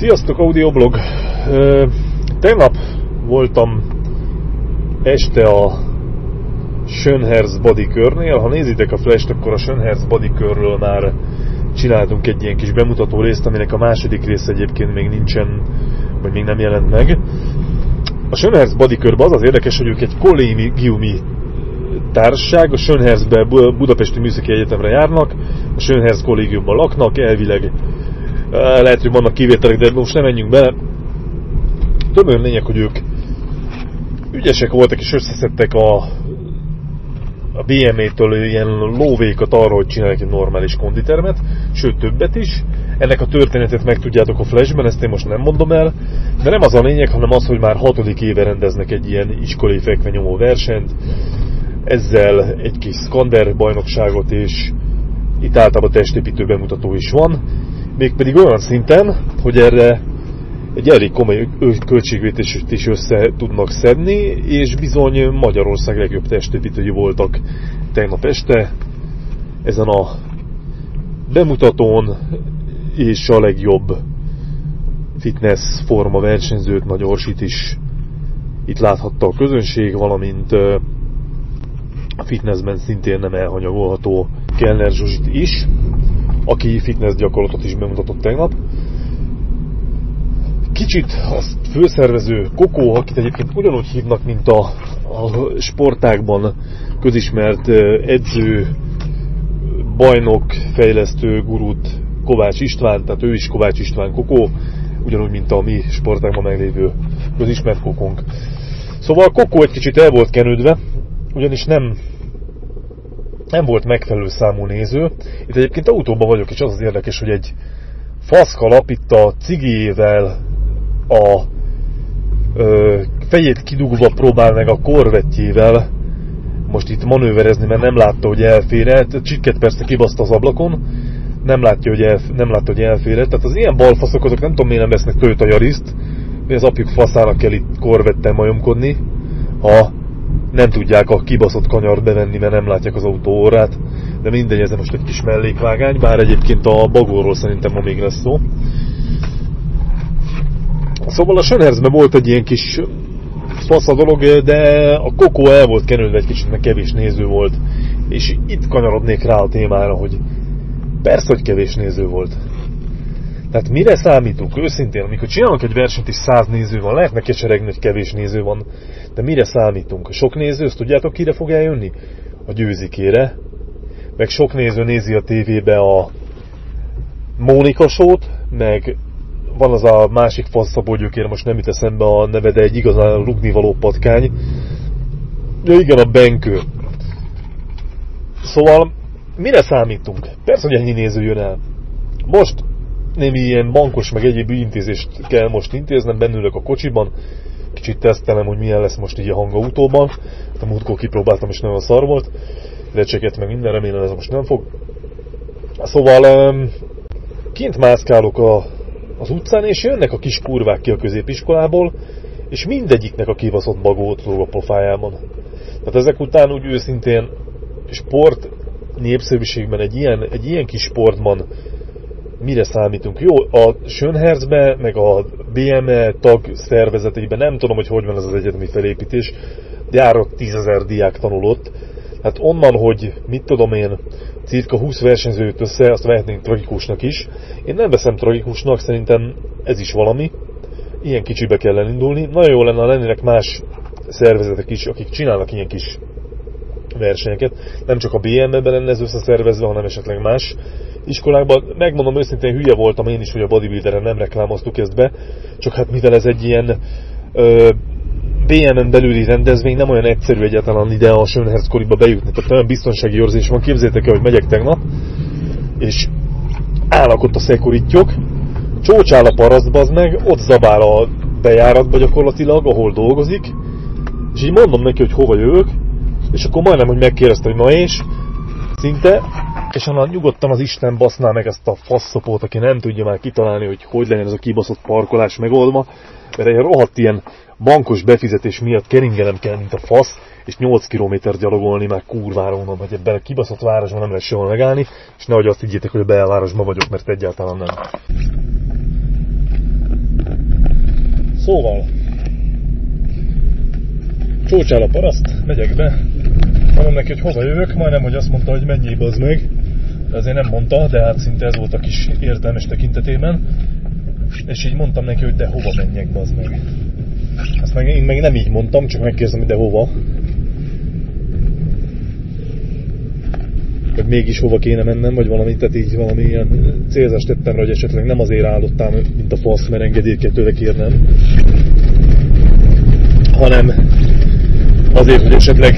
Sziasztok, audioblog! Tegnap voltam este a Schönherz Body körnél. Ha nézitek a flash akkor a Schönherz Body körről már csináltunk egy ilyen kis bemutató részt, aminek a második rész egyébként még nincsen, vagy még nem jelent meg. A Schönherz Body körben az az érdekes, hogy ők egy kollégiumi társaság, a Schönherzbe Budapesti Műszaki Egyetemre járnak, a Schönherz kollégiumban laknak, elvileg lehet, hogy vannak kivételek, de most nem menjünk bele. Tömör lényeg, hogy ők ügyesek voltak és összeszedtek a, a BME-től ilyen lóvékat arra, hogy csinálják egy normális konditermet, sőt többet is. Ennek a történetet megtudjátok a flashben, ezt én most nem mondom el, de nem az a lényeg, hanem az, hogy már hatodik éve rendeznek egy ilyen iskolai fekvenyomó versenyt, ezzel egy kis skander bajnokságot és itt általában testépítő bemutató is van, mégpedig olyan szinten, hogy erre egy elég komoly költségvetést is össze tudnak szedni, és bizony Magyarország legjobb testépítői voltak tegnap este ezen a bemutatón, és a legjobb fitness forma versenyzőt, Nagy Orsit is itt láthatta a közönség, valamint a fitnessben szintén nem elhanyagolható Kellner Zsuzsit is, aki fitness gyakorlatot is bemutatott tegnap. Kicsit a főszervező Kokó, akit egyébként ugyanúgy hívnak, mint a, a sportákban közismert edző, bajnok, fejlesztő gurút Kovács István, tehát ő is Kovács István Kokó, ugyanúgy, mint a mi sportákban meglévő közismert kokónk. Szóval a Kokó egy kicsit el volt kenődve, ugyanis nem nem volt megfelelő számú néző. Itt egyébként autóban vagyok, és az az érdekes, hogy egy faszkalap itt a cigével a ö, fejét kidugva próbál meg a korvettjével most itt manőverezni, mert nem látta, hogy elfére. Csikket persze kibaszta az ablakon, nem látja, hogy, elf, nem látta, hogy elfére. Tehát az ilyen balfaszok, azok nem tudom, miért nem vesznek Toyota Yariszt, az apjuk faszának kell itt korvettel majomkodni, ha nem tudják a kibaszott kanyart bevenni, mert nem látják az autó órát, de mindegy, ez most egy kis mellékvágány, bár egyébként a bagóról szerintem ma még lesz szó. Szóval a Sönherzben volt egy ilyen kis fasz a dolog, de a kokó el volt kenődve egy kicsit, mert kevés néző volt. És itt kanyarodnék rá a témára, hogy persze, hogy kevés néző volt. Tehát mire számítunk? Őszintén, amikor csinálunk egy versenyt is száz néző van, lehetne keseregni, hogy kevés néző van, de mire számítunk? Sok néző, azt tudjátok, kire fog eljönni? A győzikére. Meg sok néző nézi a tévébe a Mónika sót, meg van az a másik faszabógyökér, most nem jut eszembe a neve, de egy igazán rugnivaló patkány. Ja igen, a Benkő. Szóval mire számítunk? Persze, hogy ennyi néző jön el. Most némi ilyen bankos, meg egyéb intézést kell most intéznem, bennülök a kocsiban, kicsit tesztelem, hogy milyen lesz most így a hangautóban. A múltkor kipróbáltam, és nagyon szar volt. Lecseket meg minden, remélem ez most nem fog. Szóval kint mászkálok a, az utcán, és jönnek a kis kurvák ki a középiskolából, és mindegyiknek a kibaszott bagót lóg a pofájában. Tehát ezek után úgy őszintén sport népszerűségben egy ilyen, egy ilyen kis sportban mire számítunk? Jó, a Schönherzbe, meg a BME tag szervezeteiben nem tudom, hogy hogy van ez az egyetemi felépítés, de járok tízezer diák tanulott. Hát onnan, hogy mit tudom én, cirka 20 versenyző jött össze, azt vehetnénk tragikusnak is. Én nem veszem tragikusnak, szerintem ez is valami. Ilyen kicsibe kell elindulni. Nagyon jó lenne, ha lennének más szervezetek is, akik csinálnak ilyen kis versenyeket. Nem csak a BM-ben lenne ez összeszervezve, hanem esetleg más iskolákban. Megmondom őszintén, hülye voltam én is, hogy a bodybuilderen nem reklámoztuk ezt be, csak hát mivel ez egy ilyen BM-en belüli rendezvény, nem olyan egyszerű egyáltalán ide a Schönherz koriba bejutni. Tehát olyan biztonsági érzés van, képzétek el, hogy megyek tegnap, és állnak ott a szekurittyok, csócsál a paraszt, bazd meg, ott zabál a bejáratba gyakorlatilag, ahol dolgozik, és így mondom neki, hogy hova jövök, és akkor majdnem, hogy megkérdezte, hogy na és, szinte, és annak nyugodtan az Isten baszná meg ezt a faszopót, aki nem tudja már kitalálni, hogy hogy legyen ez a kibaszott parkolás megoldva, mert egy rohadt ilyen bankos befizetés miatt keringelem kell, mint a fasz, és 8 km gyalogolni már kurvára unom, hogy ebben a kibaszott városban nem lehet sehol megállni, és nehogy azt higgyétek, hogy a belvárosban vagyok, mert egyáltalán nem. Szóval, csócsál a paraszt, megyek be, mondom neki, hogy hova jövök, majdnem, hogy azt mondta, hogy mennyi az meg, azért nem mondta, de hát szinte ez volt a kis értelmes tekintetében, és így mondtam neki, hogy de hova menjek, bazd meg. Azt meg én meg nem így mondtam, csak megkérdezem, hogy de hova. Vagy mégis hova kéne mennem, vagy valami, tehát így valami ilyen célzást tettem rá, hogy esetleg nem azért állottam, mint a fasz, mert tőle kérnem, hanem azért, hogy esetleg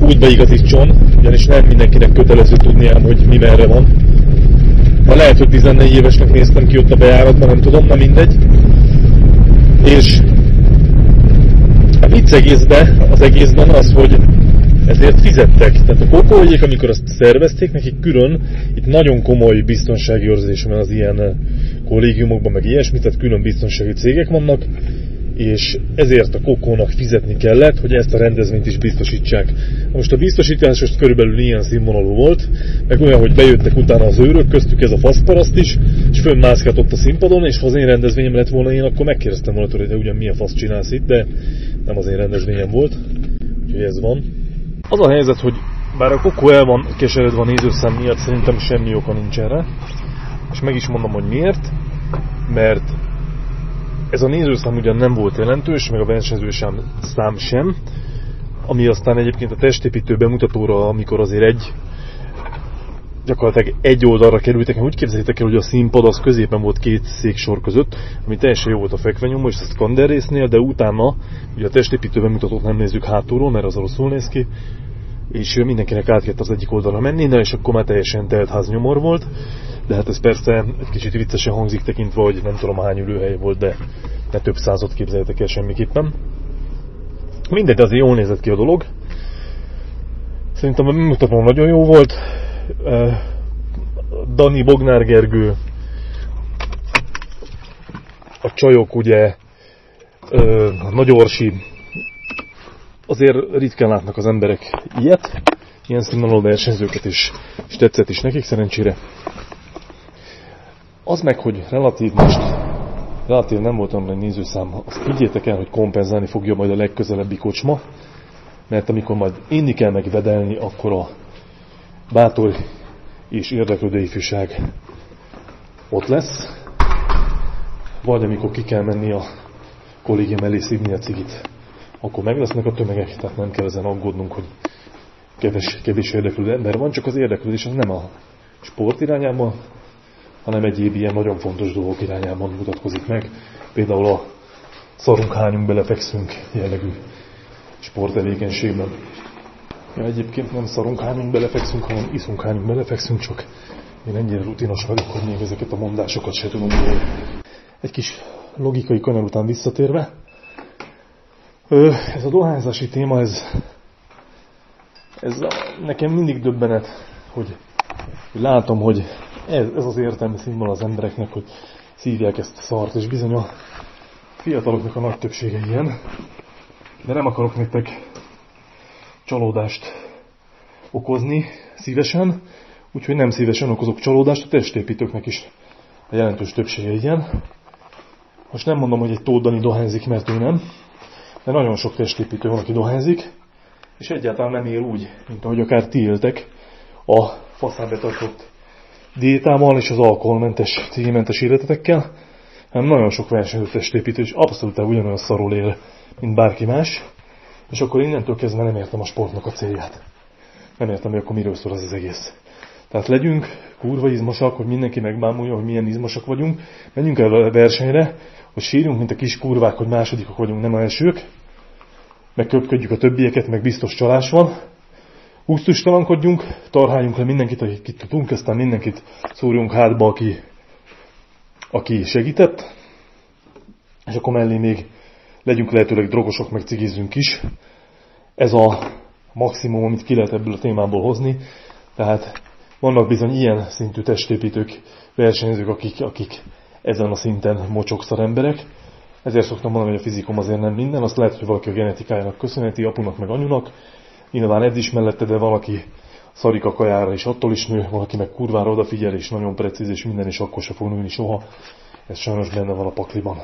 úgy beigazítson, ugyanis nem mindenkinek kötelező tudni ám, hogy mi merre van. Ha lehet, hogy 14 évesnek néztem ki ott a bejáratban, nem tudom, na mindegy. És a vicc egészben, az egészben az, hogy ezért fizettek. Tehát a kokóiék, amikor azt szervezték, nekik külön, itt nagyon komoly biztonsági őrzés van az ilyen kollégiumokban, meg ilyesmi, tehát külön biztonsági cégek vannak, és ezért a kokónak fizetni kellett, hogy ezt a rendezvényt is biztosítsák. Most a biztosítás most körülbelül ilyen színvonalú volt, meg olyan, hogy bejöttek utána az őrök, köztük ez a faszparaszt is, és fönnmászkált ott a színpadon, és ha az én rendezvényem lett volna én, akkor megkérdeztem volna hogy de ugyan milyen fasz csinálsz itt, de nem az én rendezvényem volt, úgyhogy ez van. Az a helyzet, hogy bár a kokó el van keseredve a nézőszám miatt, szerintem semmi oka nincs erre, és meg is mondom, hogy miért, mert ez a nézőszám ugyan nem volt jelentős, meg a versenyző sem, szám sem, ami aztán egyébként a testépítő bemutatóra, amikor azért egy gyakorlatilag egy oldalra kerültek, úgy képzeljétek el, hogy a színpad az középen volt két széksor között, ami teljesen jó volt a fekvenyom, és a Skander résznél, de utána, ugye a testépítő bemutatót nem nézzük hátulról, mert az rosszul néz ki, és mindenkinek át kellett az egyik oldalra menni, na és akkor már teljesen telt nyomor volt, de hát ez persze egy kicsit viccesen hangzik tekintve, hogy nem tudom hány ülőhely volt, de ne több százat képzeljétek el semmiképpen. Mindegy, azért jól nézett ki a dolog. Szerintem a bemutató nagyon jó volt. Dani Bognár Gergő, a csajok ugye, Nagy Orsi, azért ritkán látnak az emberek ilyet, ilyen színvonalú versenyzőket is, és tetszett is nekik szerencsére. Az meg, hogy relatív most, relatív nem voltam egy nézőszám, azt higgyétek el, hogy kompenzálni fogja majd a legközelebbi kocsma, mert amikor majd inni kell megvedelni, akkor a bátor és érdeklődő ifjúság ott lesz, vagy amikor ki kell menni a kollégium elé szívni a cigit, akkor meg lesznek a tömegek, tehát nem kell ezen aggódnunk, hogy kevés, kevés érdeklődő ember van, csak az érdeklődés az nem a sport irányában, hanem egyéb ilyen nagyon fontos dolgok irányában mutatkozik meg. Például a szarunk hányunk belefekszünk jellegű sporttevékenységben. Ja, egyébként nem szarunk hányunk belefekszünk, hanem iszunk hányunk belefekszünk, csak én ennyire rutinos vagyok, hogy még ezeket a mondásokat se tudom. Egy kis logikai kanyar után visszatérve, ez a dohányzási téma, ez, ez nekem mindig döbbenet, hogy, hogy látom, hogy ez, ez az értelmi színvonal az embereknek, hogy szívják ezt a szart, és bizony a fiataloknak a nagy többsége ilyen. De nem akarok nektek csalódást okozni szívesen, úgyhogy nem szívesen okozok csalódást, a testépítőknek is a jelentős többsége ilyen. Most nem mondom, hogy egy Tóth dohányzik, mert ő nem, de nagyon sok testépítő van, aki dohányzik, és egyáltalán nem él úgy, mint ahogy akár ti éltek a faszán betartott diétával és az alkoholmentes, cégimentes életetekkel, hanem nagyon sok versenyző testépítő, és abszolút ugyanolyan szarul él, mint bárki más, és akkor innentől kezdve nem értem a sportnak a célját. Nem értem, hogy akkor miről szól az, az egész. Tehát legyünk kurva izmosak, hogy mindenki megbámulja, hogy milyen izmosak vagyunk, menjünk el a versenyre, hogy sírjunk, mint a kis kurvák, hogy másodikok vagyunk, nem elsők, meg köpködjük a többieket, meg biztos csalás van, Úsztustalankodjunk, tarháljunk le mindenkit, akit tudunk, aztán mindenkit szúrjunk hátba, aki, aki segített, és akkor mellé még legyünk lehetőleg drogosok, meg cigizzünk is. Ez a maximum, amit ki lehet ebből a témából hozni. Tehát vannak bizony ilyen szintű testépítők, versenyzők, akik, akik ezen a szinten mocsokszar emberek. Ezért szoktam mondani, hogy a fizikum azért nem minden, azt lehet, hogy valaki a genetikájának köszönheti, apunak meg anyunak, Nyilván ez is mellette, de valaki szarik a kajára, és attól is nő, valaki meg kurvára odafigyel, és nagyon precíz, és minden, is akkor se fog nőni soha. Ez sajnos benne van a pakliban.